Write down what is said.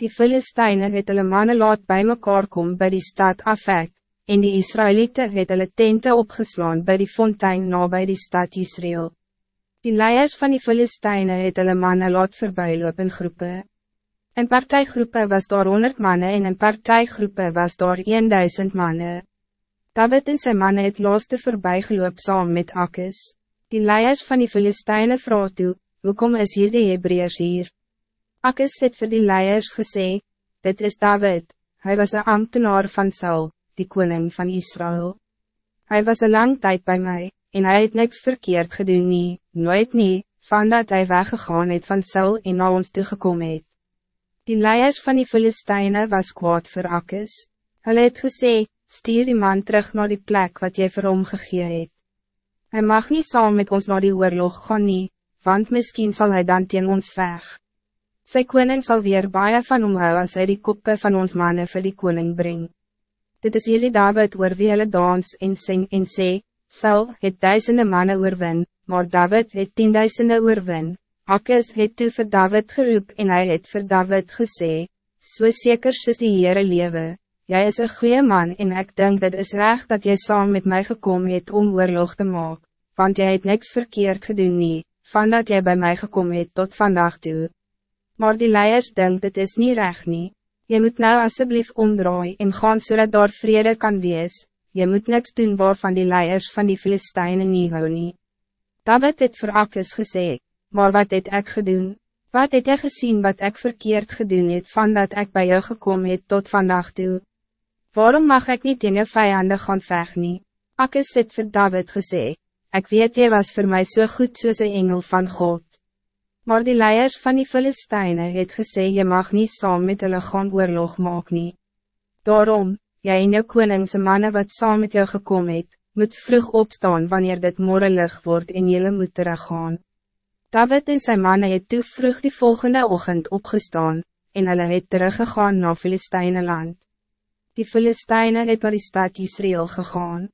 Die Filisteine het hulle manne laat bij mekaar kom by die stad Afek, en die Israëlieten het hulle tente opgeslaan bij die fontein na by die stad Israël. Die leiers van die Filisteine het hulle manne laat voorbijloop in groepen. In partijgroepen was daar 100 mannen en in partijgroepen was daar 1000 mannen. David en zijn mannen het laaste voorbijgeloop saam met Akkes. Die leiers van die Filisteine vraag toe, hoekom is hier die Hebreërs hier? Akkes het vir die leiers gesê, dit is David, hij was een ambtenaar van Saul, die koning van Israël. Hij was een lang tijd bij mij, en hij het niks verkeerd gedoen nie, nooit nie, van dat hij weggegaan het van Saul en na ons toegekom het. Die leiers van die Filisteine was kwaad vir Akkes. Hulle het gesê, stuur die man terug naar die plek wat jy vir hom gegee het. Hy mag niet saam met ons naar die oorlog gaan nie, want misschien zal hij dan teen ons veg. Sy koning zal weer baie van hom hou as hy die koppe van ons mannen vir die koning bring. Dit is jullie David oor wie hulle dans en sing en sê, Sal het duisende mannen oorwin, maar David het tienduisende oorwin, Akkes het toe vir David geroep en hij het vir David gesê, So seker soos die Heere lewe, jy is een goede man en ik denk dat is recht dat jy saam met mij gekomen het om oorlog te maak, want jy het niks verkeerd gedoen nie, van dat jy bij mij gekomen het tot vandaag toe. Maar die leiers denkt het is niet recht nie, jy moet nou alsjeblieft omdraai en gaan zodat so daar vrede kan wees, jy moet niks doen waarvan die leiers van die Filistijnen nie hou nie. David het vir Akkes gesê, Maar wat het ik gedaan? Wat het jy gezien wat ik verkeerd gedaan het van dat ik bij jou gekomen het tot vandaag toe? Waarom mag ik niet in je vijanden gaan veg nie? Ek is het vir David gesê, ik weet jy was voor mij zo so goed soos een engel van God. Maar die leiers van die Filisteine het gesê je mag niet saam met hulle gaan oorlog maak nie. Daarom, jy en jou koningse mannen wat saam met jou gekomen het, moet vlug opstaan wanneer dit morgenlig wordt en jullie moet teruggaan. David en zijn mannen het toe vroeg die volgende ochtend opgestaan, en hulle het teruggegaan naar Filistijnenland. Die Filistijnen het naar die stad Israël gegaan.